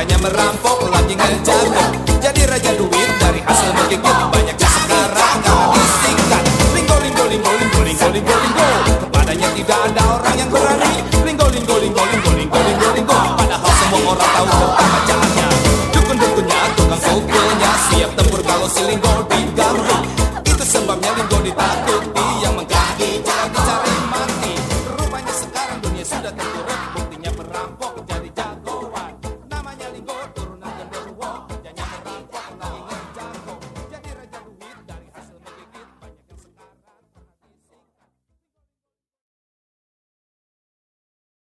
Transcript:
kerjanya merampok lagi ngejaga Jadi raja duit dari hasil menggigit Banyak yang sekarang karena disingkat. Linggo linggo linggo linggo linggo linggo linggo Kepadanya tidak ada orang yang berani. Linggo linggo linggo linggo linggo linggo linggo Padahal semua orang tahu betapa caranya. Dukun-dukunnya, tukang pukulnya Siap tempur kalau si linggo diganggu